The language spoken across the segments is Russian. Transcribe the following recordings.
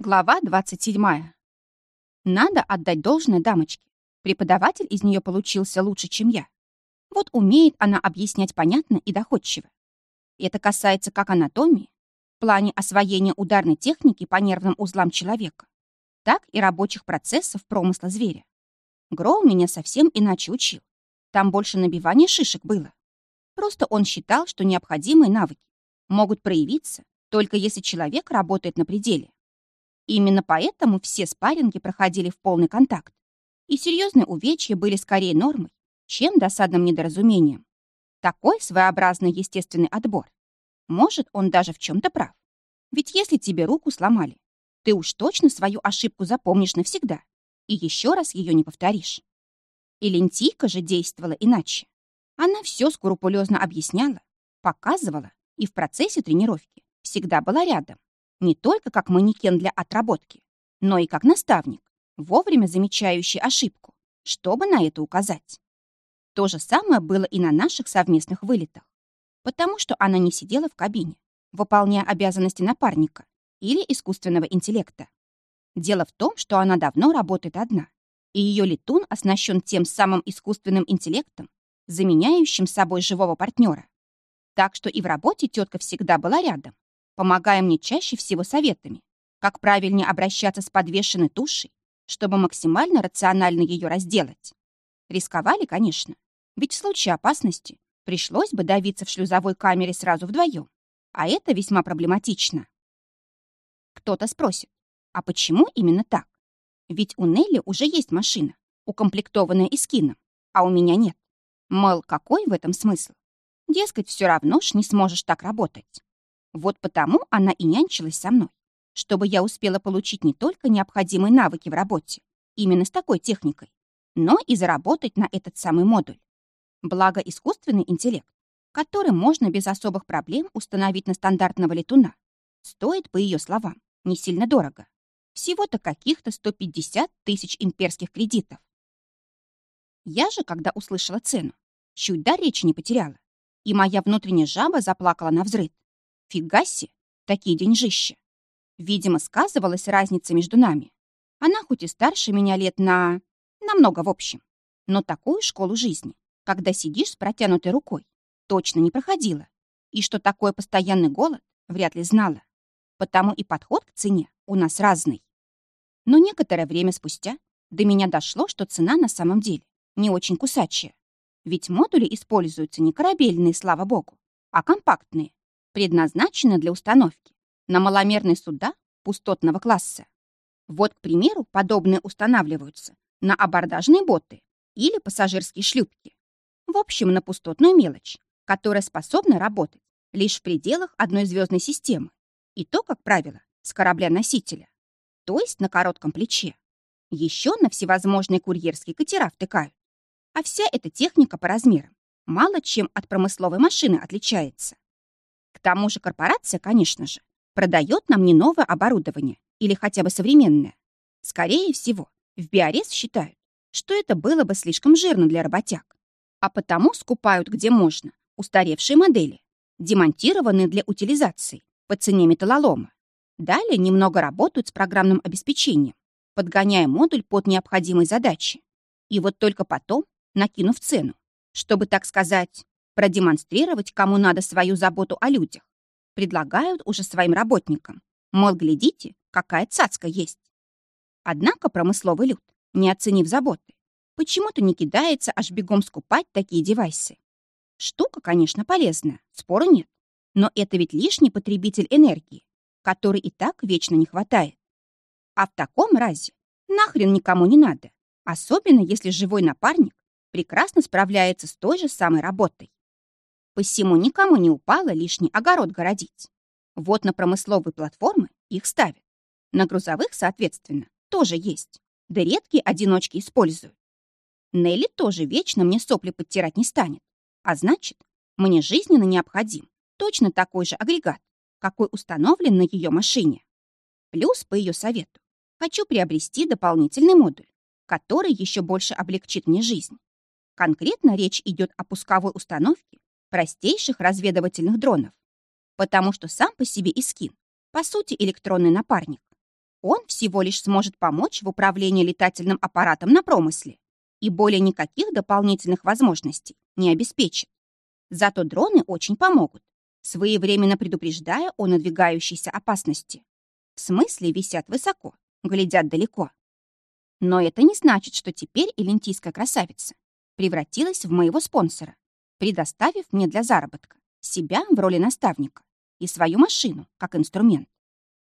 Глава 27. Надо отдать должное дамочке. Преподаватель из нее получился лучше, чем я. Вот умеет она объяснять понятно и доходчиво. Это касается как анатомии, в плане освоения ударной техники по нервным узлам человека, так и рабочих процессов промысла зверя. Гроу меня совсем иначе учил. Там больше набивания шишек было. Просто он считал, что необходимые навыки могут проявиться только если человек работает на пределе. Именно поэтому все спарринги проходили в полный контакт, и серьезные увечья были скорее нормой, чем досадным недоразумением. Такой своеобразный естественный отбор. Может, он даже в чем-то прав. Ведь если тебе руку сломали, ты уж точно свою ошибку запомнишь навсегда и еще раз ее не повторишь. И лентийка же действовала иначе. Она все скрупулезно объясняла, показывала и в процессе тренировки всегда была рядом. Не только как манекен для отработки, но и как наставник, вовремя замечающий ошибку, чтобы на это указать. То же самое было и на наших совместных вылетах, потому что она не сидела в кабине, выполняя обязанности напарника или искусственного интеллекта. Дело в том, что она давно работает одна, и ее летун оснащен тем самым искусственным интеллектом, заменяющим собой живого партнера. Так что и в работе тетка всегда была рядом, помогая мне чаще всего советами, как правильнее обращаться с подвешенной тушей, чтобы максимально рационально ее разделать. Рисковали, конечно, ведь в случае опасности пришлось бы давиться в шлюзовой камере сразу вдвоем, а это весьма проблематично. Кто-то спросит, а почему именно так? Ведь у Нелли уже есть машина, укомплектованная эскином, а у меня нет. Мол, какой в этом смысл? Дескать, все равно ж не сможешь так работать. Вот потому она и нянчилась со мной, чтобы я успела получить не только необходимые навыки в работе, именно с такой техникой, но и заработать на этот самый модуль. Благо искусственный интеллект, который можно без особых проблем установить на стандартного летуна, стоит, по ее словам, не сильно дорого. Всего-то каких-то 150 тысяч имперских кредитов. Я же, когда услышала цену, чуть до речи не потеряла, и моя внутренняя жаба заплакала на взрыв. Фига себе, такие деньжища. Видимо, сказывалась разница между нами. Она хоть и старше меня лет на... намного в общем. Но такую школу жизни, когда сидишь с протянутой рукой, точно не проходила. И что такое постоянный голод, вряд ли знала. Потому и подход к цене у нас разный. Но некоторое время спустя до меня дошло, что цена на самом деле не очень кусачая. Ведь модули используются не корабельные, слава богу, а компактные, предназначены для установки на маломерные суда пустотного класса. Вот, к примеру, подобные устанавливаются на абордажные боты или пассажирские шлюпки. В общем, на пустотную мелочь, которая способна работать лишь в пределах одной звездной системы, и то, как правило, с корабля-носителя, то есть на коротком плече. Еще на всевозможные курьерские катера втыкают. А вся эта техника по размерам мало чем от промысловой машины отличается. К тому же корпорация, конечно же, продает нам не новое оборудование или хотя бы современное. Скорее всего, в Биорез считают, что это было бы слишком жирно для работяг, а потому скупают где можно устаревшие модели, демонтированные для утилизации по цене металлолома. Далее немного работают с программным обеспечением, подгоняя модуль под необходимые задачи. И вот только потом, накинув цену, чтобы, так сказать, продемонстрировать, кому надо свою заботу о людях. Предлагают уже своим работникам. Мол, глядите, какая цацка есть. Однако промысловый люд, не оценив заботы, почему-то не кидается аж бегом скупать такие девайсы. Штука, конечно, полезная, спора нет. Но это ведь лишний потребитель энергии, который и так вечно не хватает. А в таком разе нахрен никому не надо, особенно если живой напарник прекрасно справляется с той же самой работой. Посему никому не упало лишний огород городить. Вот на промысловые платформы их ставят. На грузовых, соответственно, тоже есть. Да редкие одиночки используют. Нелли тоже вечно мне сопли подтирать не станет. А значит, мне жизненно необходим точно такой же агрегат, какой установлен на ее машине. Плюс, по ее совету, хочу приобрести дополнительный модуль, который еще больше облегчит мне жизнь. Конкретно речь идет о пусковой установке простейших разведывательных дронов, потому что сам по себе Искин, по сути, электронный напарник. Он всего лишь сможет помочь в управлении летательным аппаратом на промысле и более никаких дополнительных возможностей не обеспечит. Зато дроны очень помогут, своевременно предупреждая о надвигающейся опасности. В смысле висят высоко, глядят далеко. Но это не значит, что теперь элентийская красавица превратилась в моего спонсора, предоставив мне для заработка себя в роли наставника и свою машину как инструмент.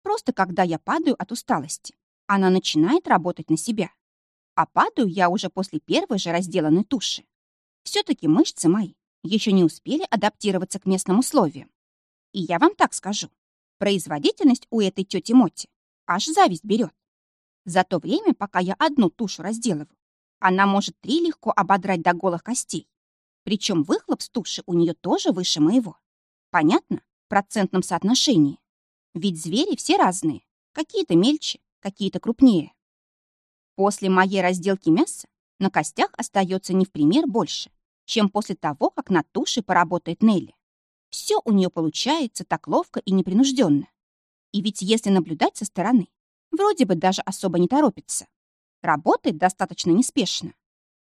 Просто когда я падаю от усталости, она начинает работать на себя. А падаю я уже после первой же разделанной туши. Все-таки мышцы мои еще не успели адаптироваться к местным условиям. И я вам так скажу, производительность у этой тети Моти аж зависть берет. За то время, пока я одну тушу разделываю, она может три легко ободрать до голых костей. Причем выхлоп с туши у нее тоже выше моего. Понятно? В процентном соотношении. Ведь звери все разные. Какие-то мельче, какие-то крупнее. После моей разделки мяса на костях остается не в пример больше, чем после того, как на туше поработает Нелли. Все у нее получается так ловко и непринужденно. И ведь если наблюдать со стороны, вроде бы даже особо не торопится. Работает достаточно неспешно.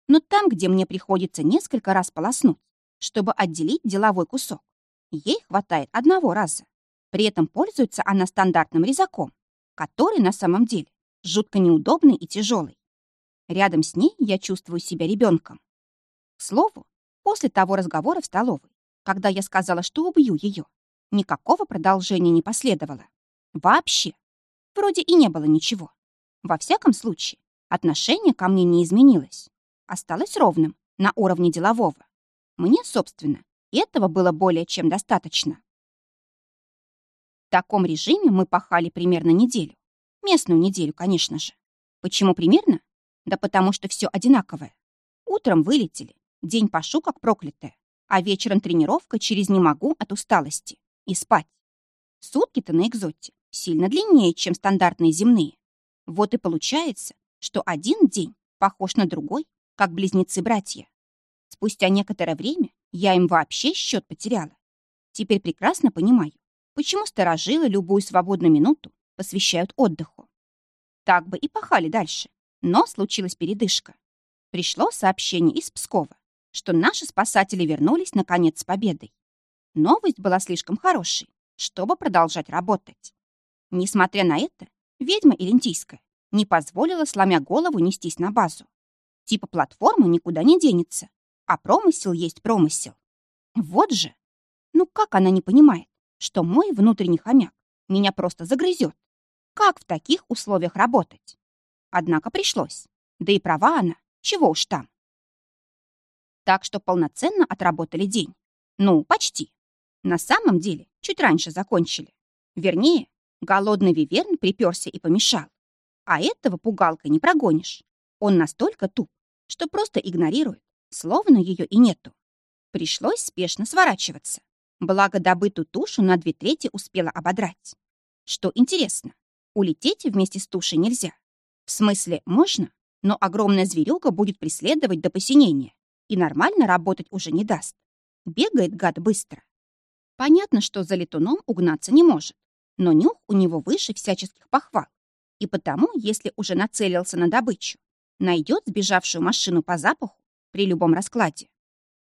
Но там, где мне приходится несколько раз полоснуть, чтобы отделить деловой кусок, ей хватает одного раза. При этом пользуется она стандартным резаком, который на самом деле жутко неудобный и тяжелый. Рядом с ней я чувствую себя ребенком. К слову, после того разговора в столовой, когда я сказала, что убью ее, никакого продолжения не последовало. Вообще. Вроде и не было ничего. Во всяком случае, отношение ко мне не изменилось. Осталось ровным, на уровне делового. Мне, собственно, этого было более чем достаточно. В таком режиме мы пахали примерно неделю. Местную неделю, конечно же. Почему примерно? Да потому что все одинаковое. Утром вылетели, день пошу как проклятая, а вечером тренировка через «не могу» от усталости. И спать. Сутки-то на экзоте сильно длиннее, чем стандартные земные. Вот и получается, что один день похож на другой, как близнецы-братья. Спустя некоторое время я им вообще счет потеряла. Теперь прекрасно понимаю, почему сторожилы любую свободную минуту посвящают отдыху. Так бы и пахали дальше, но случилась передышка. Пришло сообщение из Пскова, что наши спасатели вернулись наконец с победой. Новость была слишком хорошей, чтобы продолжать работать. Несмотря на это, ведьма Илентийская не позволила, сломя голову, нестись на базу. Типа платформа никуда не денется, а промысел есть промысел. Вот же! Ну как она не понимает, что мой внутренний хомяк меня просто загрызет. Как в таких условиях работать? Однако пришлось. Да и права она, чего уж там. Так что полноценно отработали день. Ну, почти. На самом деле, чуть раньше закончили. Вернее, голодный виверн приперся и помешал. А этого пугалкой не прогонишь. Он настолько туп, что просто игнорирует, словно ее и нету. Пришлось спешно сворачиваться. Благо, добытую тушу на две трети успела ободрать. Что интересно, улететь вместе с тушей нельзя. В смысле, можно, но огромная зверюга будет преследовать до посинения и нормально работать уже не даст. Бегает гад быстро. Понятно, что за летуном угнаться не может, но нюх у него выше всяческих похвал. И потому, если уже нацелился на добычу, найдет сбежавшую машину по запаху при любом раскладе.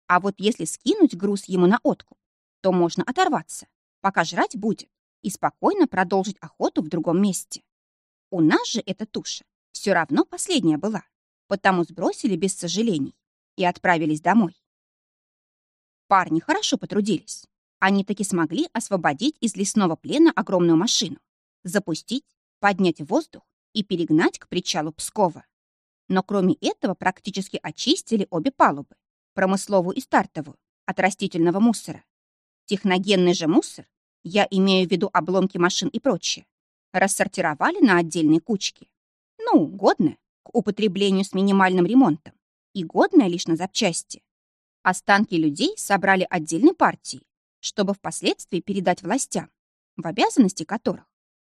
А вот если скинуть груз ему на откуп, то можно оторваться, пока жрать будет, и спокойно продолжить охоту в другом месте. У нас же эта туша все равно последняя была, потому сбросили без сожалений и отправились домой. Парни хорошо потрудились. Они таки смогли освободить из лесного плена огромную машину, запустить, поднять в воздух и перегнать к причалу Пскова. Но кроме этого практически очистили обе палубы, промысловую и стартовую, от растительного мусора. Техногенный же мусор, я имею в виду обломки машин и прочее, рассортировали на отдельные кучки. Ну, годное к употреблению с минимальным ремонтом и годное лишь на запчасти. Останки людей собрали отдельной партией, чтобы впоследствии передать властям, в обязанности которых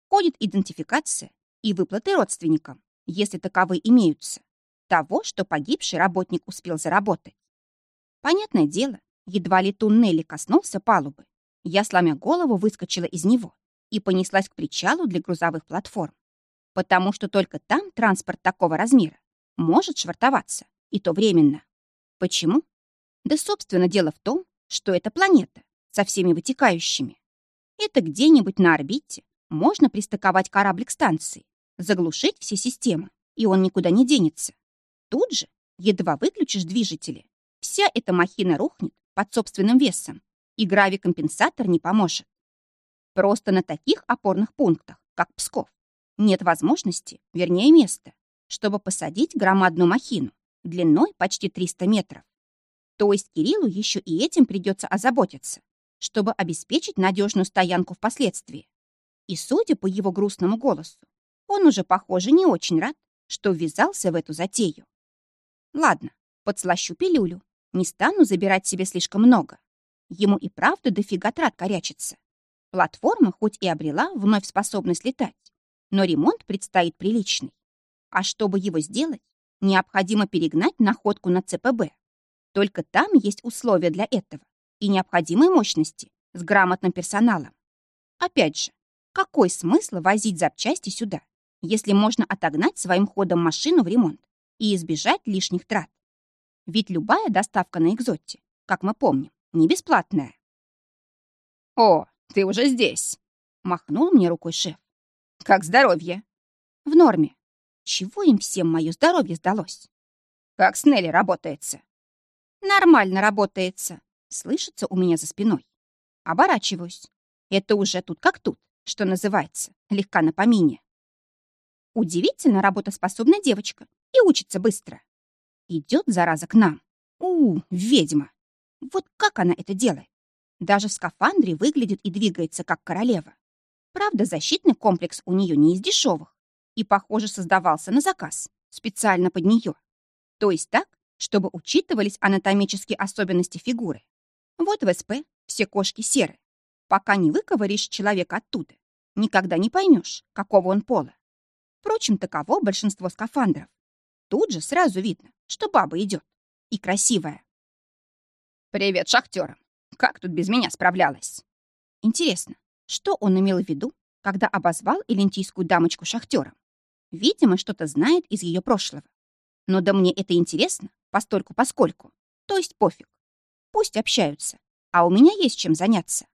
входит идентификация и выплаты родственникам, если таковые имеются, того, что погибший работник успел заработать. Понятное дело, Едва ли туннели коснулся палубы, я, сломя голову, выскочила из него и понеслась к причалу для грузовых платформ. потому что только там транспорт такого размера может швартоваться, и то временно. Почему? Да, собственно, дело в том, что это планета со всеми вытекающими. Это где-нибудь на орбите можно пристыковать корабль к станции, заглушить все системы, и он никуда не денется. Тут же, едва выключишь движители, вся эта махина рухнет под собственным весом, и гравикомпенсатор не поможет. Просто на таких опорных пунктах, как Псков, нет возможности, вернее места, чтобы посадить громадную махину длиной почти 300 метров. То есть Кириллу еще и этим придется озаботиться, чтобы обеспечить надежную стоянку впоследствии. И судя по его грустному голосу, он уже, похоже, не очень рад, что ввязался в эту затею. Ладно, подслащу пилюлю, не стану забирать себе слишком много. Ему и правда дофига трат корячится. Платформа хоть и обрела вновь способность летать, но ремонт предстоит приличный. А чтобы его сделать, необходимо перегнать находку на ЦПБ. Только там есть условия для этого и необходимые мощности с грамотным персоналом. Опять же, какой смысл возить запчасти сюда, если можно отогнать своим ходом машину в ремонт и избежать лишних трат? Ведь любая доставка на экзоте, как мы помним, не бесплатная. «О, ты уже здесь!» — махнул мне рукой шеф. «Как здоровье?» «В норме. Чего им всем мое здоровье сдалось?» «Как с Нелли работается?» «Нормально работается», — слышится у меня за спиной. Оборачиваюсь. Это уже тут как тут, что называется, легка на помине. Удивительно работоспособная девочка и учится быстро. Идет зараза к нам. У, ведьма. Вот как она это делает? Даже в скафандре выглядит и двигается, как королева. Правда, защитный комплекс у нее не из дешевых и, похоже, создавался на заказ, специально под нее. То есть так, чтобы учитывались анатомические особенности фигуры. Вот в СП все кошки серы. Пока не выковыришь человека оттуда, никогда не поймешь, какого он пола. Впрочем, таково большинство скафандров. Тут же сразу видно, что баба идет. И красивая. «Привет шахтерам! Как тут без меня справлялась?» Интересно, что он имел в виду, когда обозвал элентийскую дамочку шахтером? Видимо, что-то знает из ее прошлого. Но да мне это интересно, постольку поскольку. То есть пофиг. Пусть общаются, а у меня есть чем заняться.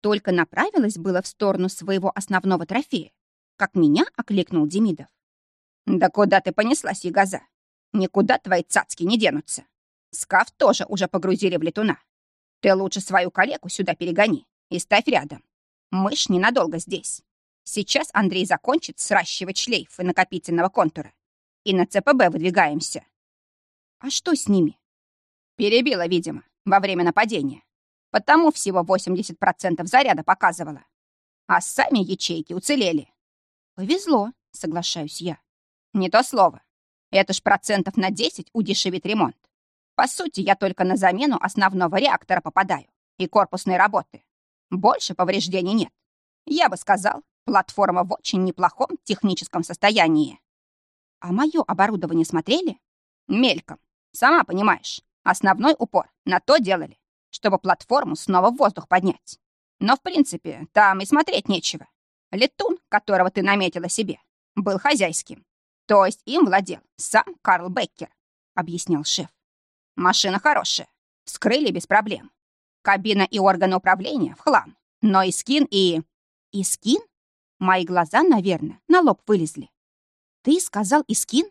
Только направилась было в сторону своего основного трофея, как меня окликнул Демидов. «Да куда ты понеслась, Ягоза? Никуда твои цацки не денутся. Скаф тоже уже погрузили в летуна. Ты лучше свою коллегу сюда перегони и ставь рядом. Мышь ненадолго здесь. Сейчас Андрей закончит сращивать шлейфы накопительного контура. И на ЦПБ выдвигаемся. А что с ними? Перебила, видимо, во время нападения. Потому всего 80% заряда показывала. А сами ячейки уцелели. Повезло, соглашаюсь я. Не то слово. Это ж процентов на 10 удешевит ремонт. По сути, я только на замену основного реактора попадаю и корпусной работы. Больше повреждений нет. Я бы сказал, платформа в очень неплохом техническом состоянии. А мое оборудование смотрели? Мельком. Сама понимаешь, основной упор на то делали, чтобы платформу снова в воздух поднять. Но, в принципе, там и смотреть нечего. Летун, которого ты наметила себе, был хозяйским. То есть им владел сам Карл Беккер, объяснял шеф. Машина хорошая, вскрыли без проблем. Кабина и органы управления в хлам, но и скин, и... И скин? Мои глаза, наверное, на лоб вылезли. Ты сказал и скин?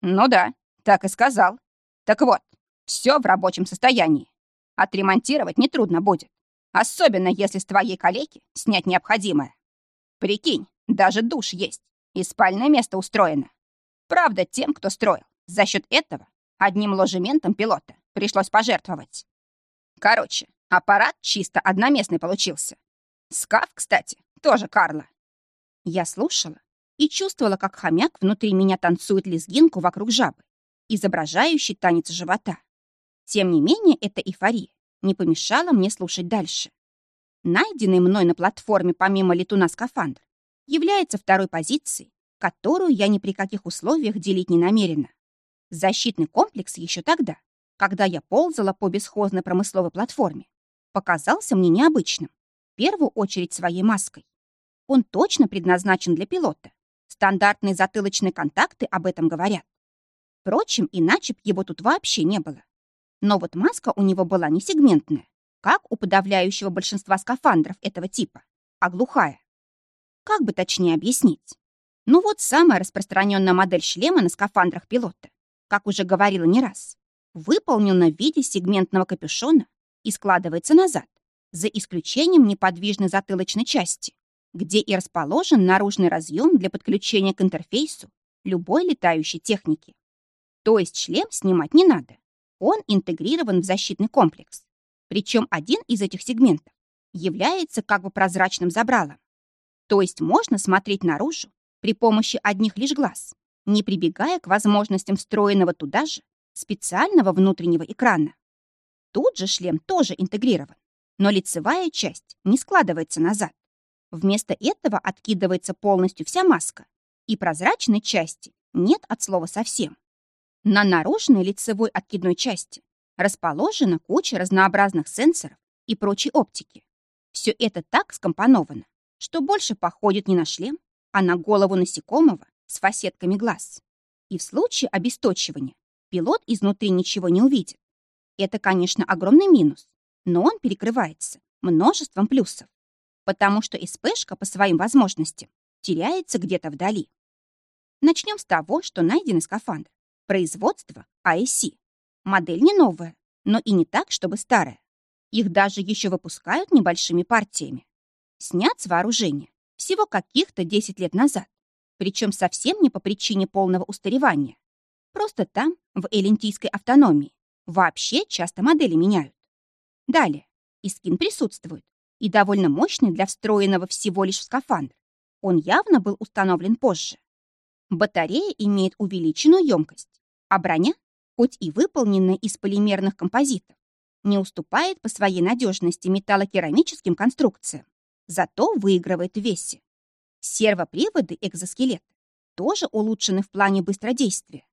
Ну да, так и сказал. Так вот, все в рабочем состоянии. Отремонтировать нетрудно будет. Особенно, если с твоей калеки снять необходимое. Прикинь, даже душ есть, и спальное место устроено. Правда, тем, кто строил, за счет этого одним ложементом пилота пришлось пожертвовать. Короче, аппарат чисто одноместный получился. Скаф, кстати, тоже Карла. Я слушала и чувствовала, как хомяк внутри меня танцует лезгинку вокруг жабы, изображающий танец живота. Тем не менее, эта эйфория не помешала мне слушать дальше. Найденный мной на платформе помимо летуна скафандр является второй позицией, которую я ни при каких условиях делить не намерена. Защитный комплекс еще тогда, когда я ползала по бесхозной промысловой платформе, показался мне необычным, в первую очередь своей маской. Он точно предназначен для пилота, Стандартные затылочные контакты об этом говорят. Впрочем, иначе б его тут вообще не было. Но вот маска у него была не сегментная, как у подавляющего большинства скафандров этого типа, а глухая. Как бы точнее объяснить? Ну вот самая распространенная модель шлема на скафандрах пилота, как уже говорила не раз, выполнена в виде сегментного капюшона и складывается назад, за исключением неподвижной затылочной части, где и расположен наружный разъем для подключения к интерфейсу любой летающей техники. То есть шлем снимать не надо. Он интегрирован в защитный комплекс. Причем один из этих сегментов является как бы прозрачным забралом. То есть можно смотреть наружу при помощи одних лишь глаз, не прибегая к возможностям встроенного туда же специального внутреннего экрана. Тут же шлем тоже интегрирован, но лицевая часть не складывается назад. Вместо этого откидывается полностью вся маска, и прозрачной части нет от слова совсем. На наружной лицевой откидной части расположена куча разнообразных сенсоров и прочей оптики. Все это так скомпоновано, что больше походит не на шлем, а на голову насекомого с фасетками глаз. И в случае обесточивания пилот изнутри ничего не увидит. Это, конечно, огромный минус, но он перекрывается множеством плюсов, потому что СПшка по своим возможностям теряется где-то вдали. Начнем с того, что найденный скафандр. Производство ASC. Модель не новая, но и не так, чтобы старая. Их даже еще выпускают небольшими партиями. Снят с вооружения всего каких-то 10 лет назад, причем совсем не по причине полного устаревания. Просто там, в элентийской автономии, вообще часто модели меняют. Далее, Искин присутствует, и довольно мощный для встроенного всего лишь в скафандр. Он явно был установлен позже. Батарея имеет увеличенную емкость, а броня, хоть и выполненная из полимерных композитов, не уступает по своей надежности металлокерамическим конструкциям, зато выигрывает в весе. Сервоприводы экзоскелета тоже улучшены в плане быстродействия.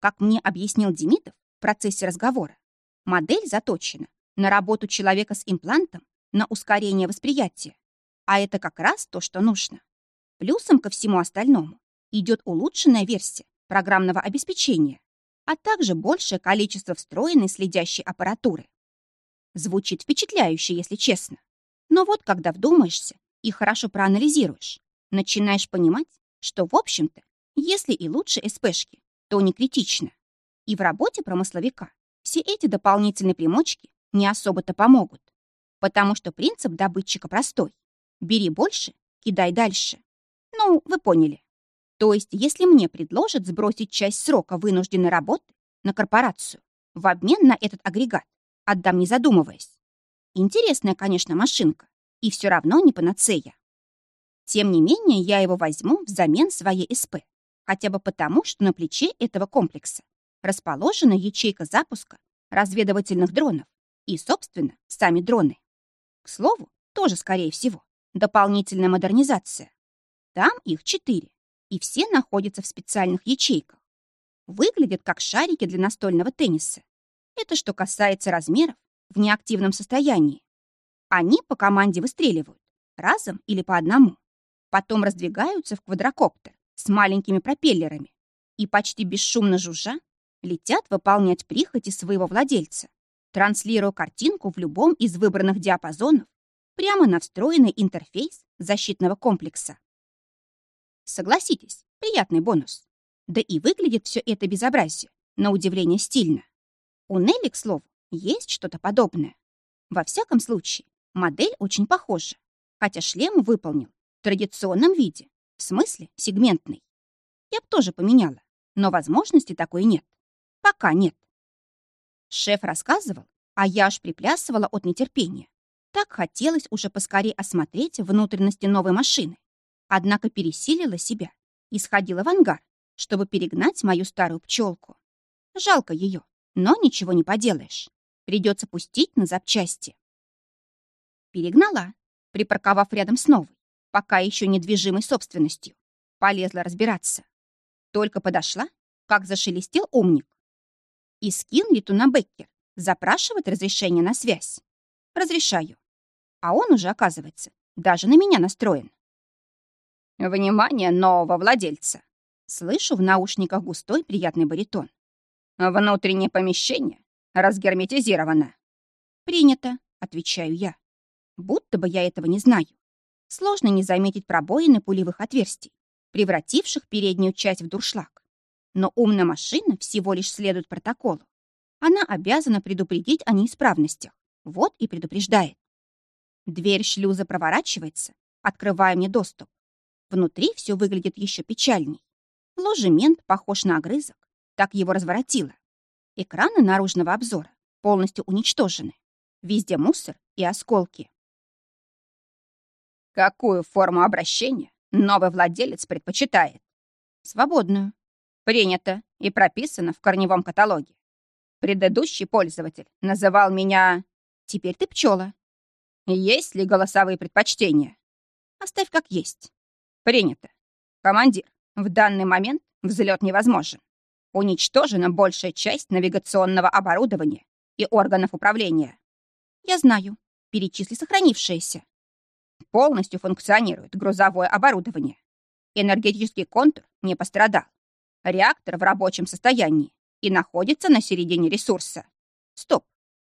Как мне объяснил Демидов в процессе разговора, модель заточена на работу человека с имплантом на ускорение восприятия. А это как раз то, что нужно. Плюсом ко всему остальному идет улучшенная версия программного обеспечения, а также большее количество встроенной следящей аппаратуры. Звучит впечатляюще, если честно. Но вот когда вдумаешься и хорошо проанализируешь, начинаешь понимать, что, в общем-то, если и лучше СПшки, то не критично. И в работе промысловика все эти дополнительные примочки не особо-то помогут. Потому что принцип добытчика простой. Бери больше, кидай дальше. Ну, вы поняли. То есть, если мне предложат сбросить часть срока вынужденной работы на корпорацию в обмен на этот агрегат, отдам не задумываясь. Интересная, конечно, машинка, и все равно не панацея. Тем не менее, я его возьму взамен своей СП, хотя бы потому, что на плече этого комплекса расположена ячейка запуска разведывательных дронов и, собственно, сами дроны. К слову, тоже, скорее всего, дополнительная модернизация. Там их четыре, и все находятся в специальных ячейках. Выглядят как шарики для настольного тенниса. Это что касается размеров в неактивном состоянии. Они по команде выстреливают, разом или по одному. Потом раздвигаются в квадрокоптер с маленькими пропеллерами и почти бесшумно жужжа летят выполнять прихоти своего владельца, транслируя картинку в любом из выбранных диапазонов прямо на встроенный интерфейс защитного комплекса. Согласитесь, приятный бонус. Да и выглядит все это безобразие, на удивление стильно. У Нелли, к слову, есть что-то подобное. Во всяком случае, модель очень похожа, хотя шлем выполнен в традиционном виде, в смысле сегментный. Я бы тоже поменяла, но возможности такой нет. Пока нет. Шеф рассказывал, а я аж приплясывала от нетерпения. Так хотелось уже поскорее осмотреть внутренности новой машины. Однако пересилила себя и сходила в ангар, чтобы перегнать мою старую пчелку. Жалко ее, но ничего не поделаешь. Придется пустить на запчасти. Перегнала, припарковав рядом с новой, пока еще недвижимой собственностью. Полезла разбираться. Только подошла, как зашелестел умник. И скин Литуна Беккер запрашивает разрешение на связь. Разрешаю. А он уже, оказывается, даже на меня настроен. Внимание нового владельца. Слышу в наушниках густой приятный баритон. Внутреннее помещение разгерметизировано. Принято, отвечаю я. Будто бы я этого не знаю. Сложно не заметить пробоины пулевых отверстий, превративших переднюю часть в дуршлаг. Но умная машина всего лишь следует протоколу. Она обязана предупредить о неисправностях. Вот и предупреждает. Дверь шлюза проворачивается, открывая мне доступ. Внутри все выглядит еще печальней. Ложемент похож на огрызок, так его разворотило. Экраны наружного обзора полностью уничтожены. Везде мусор и осколки. Какую форму обращения новый владелец предпочитает? Свободную. Принято и прописано в корневом каталоге. Предыдущий пользователь называл меня... Теперь ты пчела. Есть ли голосовые предпочтения? Оставь как есть. Принято. Командир, в данный момент взлет невозможен. Уничтожена большая часть навигационного оборудования и органов управления. Я знаю. Перечисли сохранившиеся. Полностью функционирует грузовое оборудование. Энергетический контур не пострадал. Реактор в рабочем состоянии и находится на середине ресурса. Стоп.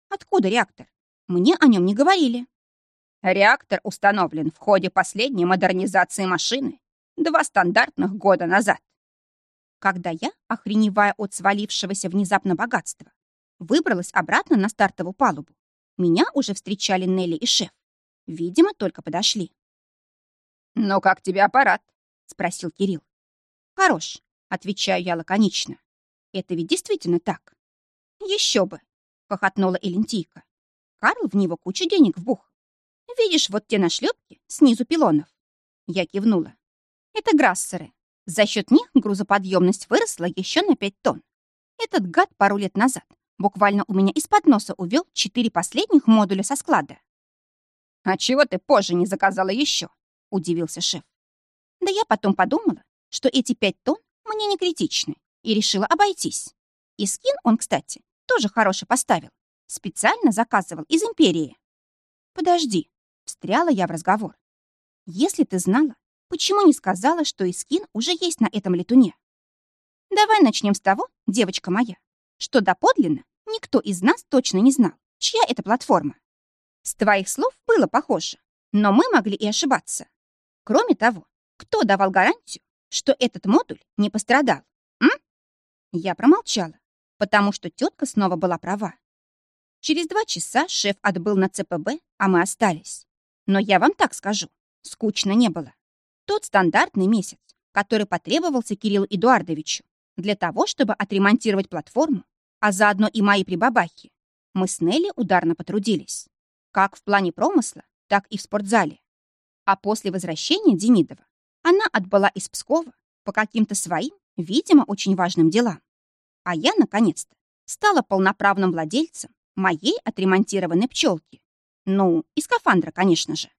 Откуда реактор? Мне о нем не говорили. Реактор установлен в ходе последней модернизации машины два стандартных года назад. Когда я, охреневая от свалившегося внезапно богатства, выбралась обратно на стартовую палубу, меня уже встречали Нелли и шеф. Видимо, только подошли. «Ну как тебе аппарат?» — спросил Кирилл. «Хорош», — отвечаю я лаконично. «Это ведь действительно так». «Еще бы», — хохотнула Элентийка. «Карл в него кучу денег вбух. Видишь вот те нашлепки снизу пилонов?» Я кивнула. «Это грассеры. За счет них грузоподъемность выросла еще на пять тонн. Этот гад пару лет назад буквально у меня из-под носа увел четыре последних модуля со склада. «А чего ты позже не заказала еще?» — удивился шеф. «Да я потом подумала, что эти пять тонн мне не критичны, и решила обойтись. И скин он, кстати, тоже хороший поставил. Специально заказывал из Империи». «Подожди», Встряла я в разговор. «Если ты знала, почему не сказала, что Искин уже есть на этом летуне?» «Давай начнем с того, девочка моя, что доподлинно никто из нас точно не знал, чья это платформа. С твоих слов было похоже, но мы могли и ошибаться. Кроме того, кто давал гарантию, что этот модуль не пострадал? М? Я промолчала, потому что тетка снова была права. Через два часа шеф отбыл на ЦПБ, а мы остались. Но я вам так скажу, скучно не было. Тот стандартный месяц, который потребовался Кириллу Эдуардовичу для того, чтобы отремонтировать платформу, а заодно и мои прибабахи, мы с Нелли ударно потрудились. Как в плане промысла, так и в спортзале. А после возвращения Демидова она отбыла из Пскова по каким-то своим, видимо, очень важным делам. А я, наконец-то, стала полноправным владельцем моей отремонтированной пчелки. Ну, и скафандра, конечно же.